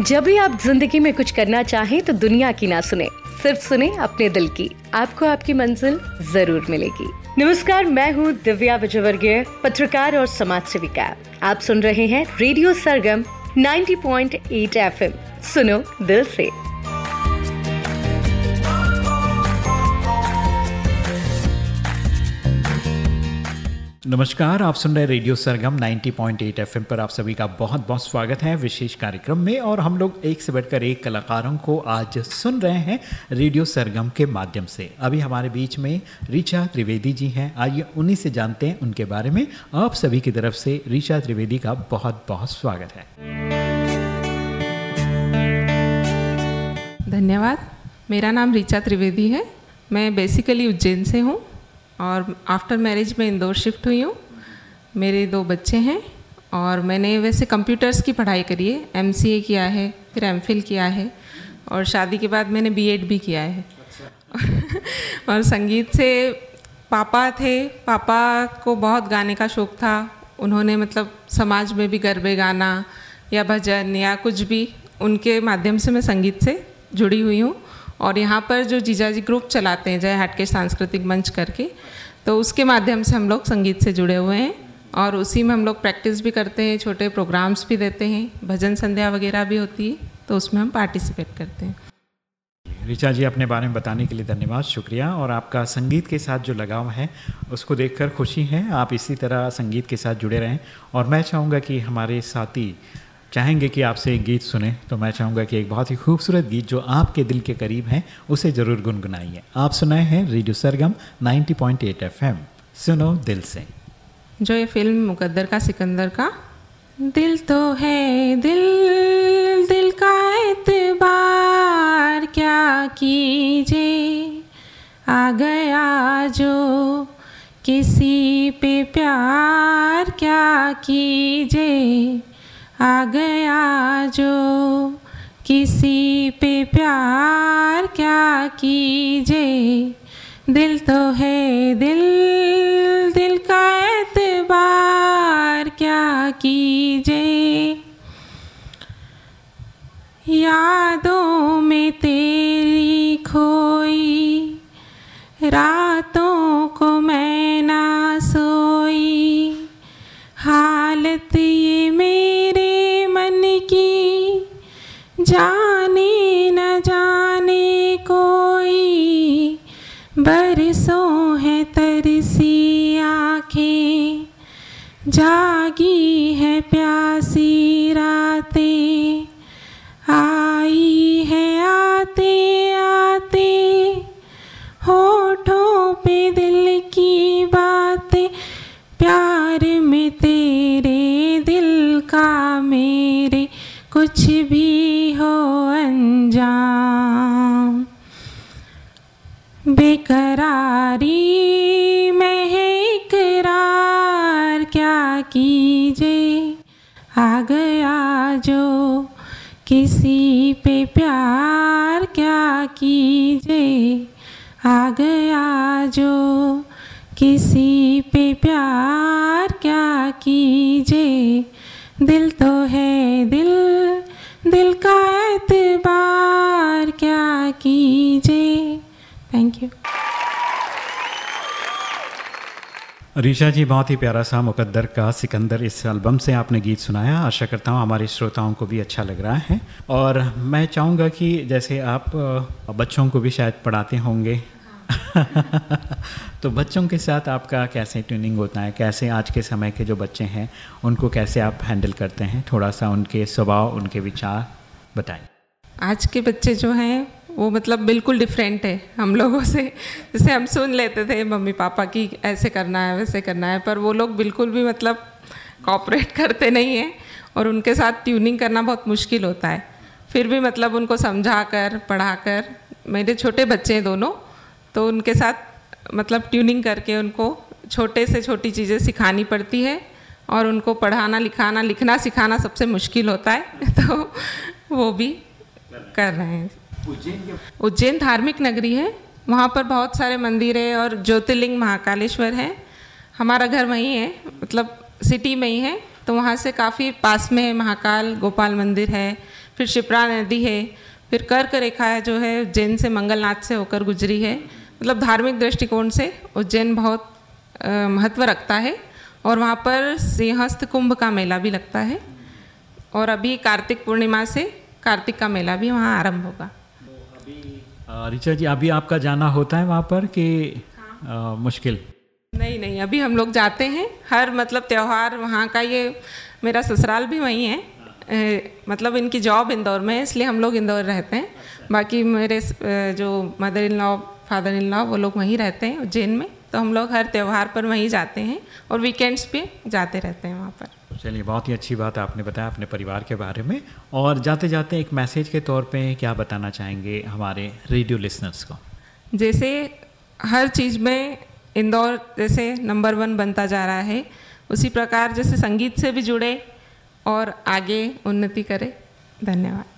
जब भी आप ज़िंदगी में कुछ करना चाहें तो दुनिया की ना सुने, सिर्फ़ सुने अपने दिल की। आपको आपकी मंजिल ज़रूर मिलेगी। नमस्कार, मैं हूँ दिव्या विजयवर्गीय, पत्रकार और समाज सेविका आप सुन रहे हैं रेडियो सरगम 90.8 एफएम सुनो दिल से। नमस्कार, आप सुन रहे रेडियो सरगम 90.8 एफएम पर आप सभी का बहुत बहुत स्वागत है विशेष कार्यक्रम में और हम लोग एक से बढ़कर एक कलाकारों को आज सुन रहे हैं रेडियो सरगम के माध्यम से। अभी हमारे बीच में ऋचा त्रिवेदी जी हैं। आइए उन्हीं से जानते हैं उनके बारे में। आप सभी की तरफ़ से ऋचा त्रिवेदी का बहुत बहुत स्वागत है। धन्यवाद। मेरा नाम ऋचा त्रिवेदी है। मैं बेसिकली उज्जैन से हूँ। और आफ्टर मैरिज में इंदौर शिफ्ट हुई हूँ। मेरे दो बच्चे हैं और मैंने वैसे कंप्यूटर्स की पढ़ाई करी है एमसीए किया है फिर एम किया है और शादी के बाद मैंने बी भी किया है। अच्छा। और संगीत से पापा थे पापा को बहुत गाने का शौक़ था। उन्होंने मतलब समाज में भी गरबे गाना या भजन या कुछ भी उनके माध्यम से मैं संगीत से जुड़ी हुई हूँ। और यहाँ पर जो जीजा जी ग्रुप चलाते हैं, जय हाट के सांस्कृतिक मंच करके तो उसके माध्यम से हम लोग संगीत से जुड़े हुए हैं और उसी में हम लोग प्रैक्टिस भी करते हैं, छोटे प्रोग्राम्स भी देते हैं, भजन संध्या वगैरह भी होती है तो उसमें हम पार्टिसिपेट करते हैं। ऋचा जी अपने बारे में बताने के लिए धन्यवाद, शुक्रिया। और आपका संगीत के साथ जो लगाव है, उसको देखकर खुशी है, आप इसी तरह संगीत के साथ जुड़े रहें। और मैं चाहूँगा कि हमारे साथी चाहेंगे कि आपसे एक गीत सुने तो मैं चाहूँगा कि एक बहुत ही खूबसूरत गीत जो आपके दिल के करीब है, उसे ज़रूर गुनगुनाइए। आप सुनाए हैं रेडियो सरगम 90.8 पॉइंट सुनो दिल से। जो ये फ़िल्म मुकद्दर का, सिकंदर का, दिल तो है, दिल दिल का एतबार, क्या कीजिए? आ गया जो किसी पे प्यार, क्या कीजिए? आ गया जो किसी पे प्यार क्या कीजे? दिल तो है दिल दिल का एतबार क्या कीजे? यादों में तेरी खोई आँखें जागी है प्यासी रातें। आई है आते आते होठों पे दिल की बातें। प्यार में तेरे दिल का मेरे कुछ भी हो अंजाम। बेकरारी कीजे आ गया जो किसी पे प्यार क्या कीजे आ गया जो किसी पे प्यार क्या कीजे दिल तो है दिल दिल का एतबार क्या कीजिए। थैंक यू रीशा जी, बहुत ही प्यारा सा मुकद्दर का सिकंदर इस एल्बम से आपने गीत सुनाया। आशा करता हूँ हमारे श्रोताओं को भी अच्छा लग रहा है। और मैं चाहूँगा कि जैसे आप बच्चों को भी शायद पढ़ाते होंगे। तो बच्चों के साथ आपका कैसे ट्यूनिंग होता है? कैसे आज के समय के जो बच्चे हैं, उनको कैसे आप हैंडल करते हैं? थोड़ा सा उनके स्वभाव, उनके विचार बताएँ। आज के बच्चे जो हैं वो मतलब बिल्कुल डिफरेंट है हम लोगों से। जैसे हम सुन लेते थे मम्मी पापा की ऐसे करना है, वैसे करना है, पर वो लोग बिल्कुल भी मतलब कॉपरेट करते नहीं हैं और उनके साथ ट्यूनिंग करना बहुत मुश्किल होता है। फिर भी मतलब उनको समझा कर पढ़ा कर मेरे छोटे बच्चे हैं दोनों तो उनके साथ मतलब ट्यूनिंग करके उनको छोटे से छोटी चीज़ें सिखानी पड़ती है और उनको पढ़ाना, लिखाना, लिखना सिखाना सबसे मुश्किल होता है। तो वो भी कर रहे हैं। उज्जैन धार्मिक नगरी है। वहाँ पर बहुत सारे मंदिर है और ज्योतिर्लिंग महाकालेश्वर है। हमारा घर वहीं है मतलब सिटी में ही है। तो वहाँ से काफ़ी पास में है महाकाल, गोपाल मंदिर है, फिर शिप्रा नदी है, फिर कर्क रेखा जो है उज्जैन से मंगलनाथ से होकर गुजरी है। मतलब धार्मिक दृष्टिकोण से उज्जैन बहुत महत्व रखता है और वहाँ पर सिंहस्थ कुंभ का मेला भी लगता है। और अभी कार्तिक पूर्णिमा से कार्तिक का मेला भी वहाँ आरंभ होगा। रिचा जी अभी आपका जाना होता है वहाँ पर कि हाँ। मुश्किल? नहीं नहीं अभी हम लोग जाते हैं। हर मतलब त्यौहार वहाँ का ये मेरा ससुराल भी वहीं है। ए, मतलब इनकी जॉब इंदौर में है इसलिए हम लोग इंदौर रहते हैं। बाकी मेरे जो mother in law father in law वो लोग वहीं रहते हैं उज्जैन में। तो हम लोग हर त्यौहार पर वहीं जाते हैं और वीकेंड्स पे जाते रहते हैं वहाँ पर। चलिए बहुत ही अच्छी बात आपने बताया अपने परिवार के बारे में। और जाते जाते एक मैसेज के तौर पे क्या बताना चाहेंगे हमारे रेडियो लिसनर्स को? जैसे हर चीज़ में इंदौर जैसे नंबर वन बनता जा रहा है उसी प्रकार जैसे संगीत से भी जुड़े और आगे उन्नति करें। धन्यवाद।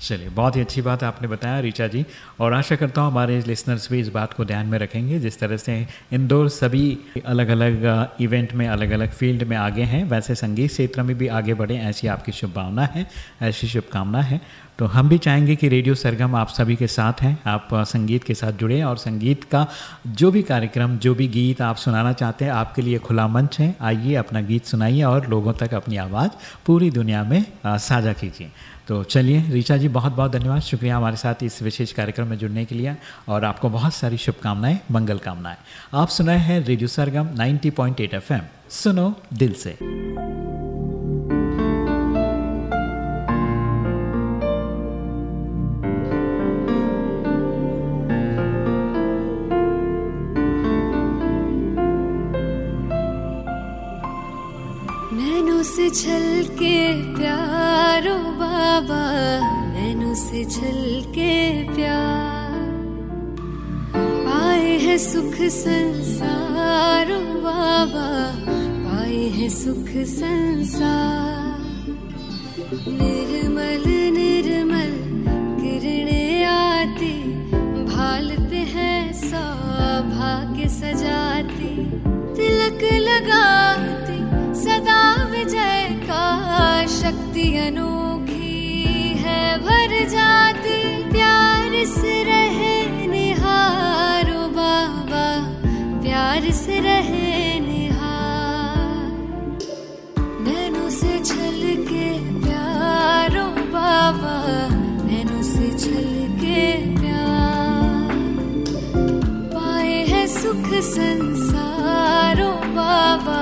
चलिए, बहुत ही अच्छी बात आपने बताया रीचा जी, और आशा करता हूँ हमारे लिसनर्स भी इस बात को ध्यान में रखेंगे, जिस तरह से इंदौर सभी अलग अलग इवेंट में अलग अलग फ़ील्ड में आगे हैं, वैसे संगीत क्षेत्र में भी आगे बढ़े, ऐसी आपकी शुभभावना है, ऐसी शुभकामना है। तो हम भी चाहेंगे कि रेडियो सरगम आप सभी के साथ हैं, आप संगीत के साथ जुड़े और संगीत का जो भी कार्यक्रम, जो भी गीत आप सुनाना चाहते हैं, आपके लिए खुला मंच है, आइए अपना गीत सुनाइए और लोगों तक अपनी आवाज़ पूरी दुनिया में साझा कीजिए। तो चलिए रीचा जी, बहुत बहुत धन्यवाद। शुक्रिया हमारे साथ इस विशेष कार्यक्रम में जुड़ने के लिए और आपको बहुत सारी शुभकामनाएँ, मंगल कामनाएँ। आप सुनाए हैं रेडियो सरगम 90.8 एफएम सुनो दिल से। से छल के प्यारो बाबा नैनो से छल के प्यार। पाए है सुख संसारो बाबा, पाए है सुख संसार। निर्मल निर्मल किरणे आती भाल पे है, सौभाग्य सजाती। तिलक सदा विजय का शक्ति अनोखी है, भर जाती प्यार से रहे निहारो बाबा, प्यार से रहे निहार। से छल के प्यारो बाबा, नैनो से छल के प्यार। पाए है सुख संसारो बाबा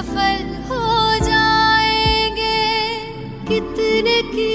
सफल हो जाएँगे। कितने की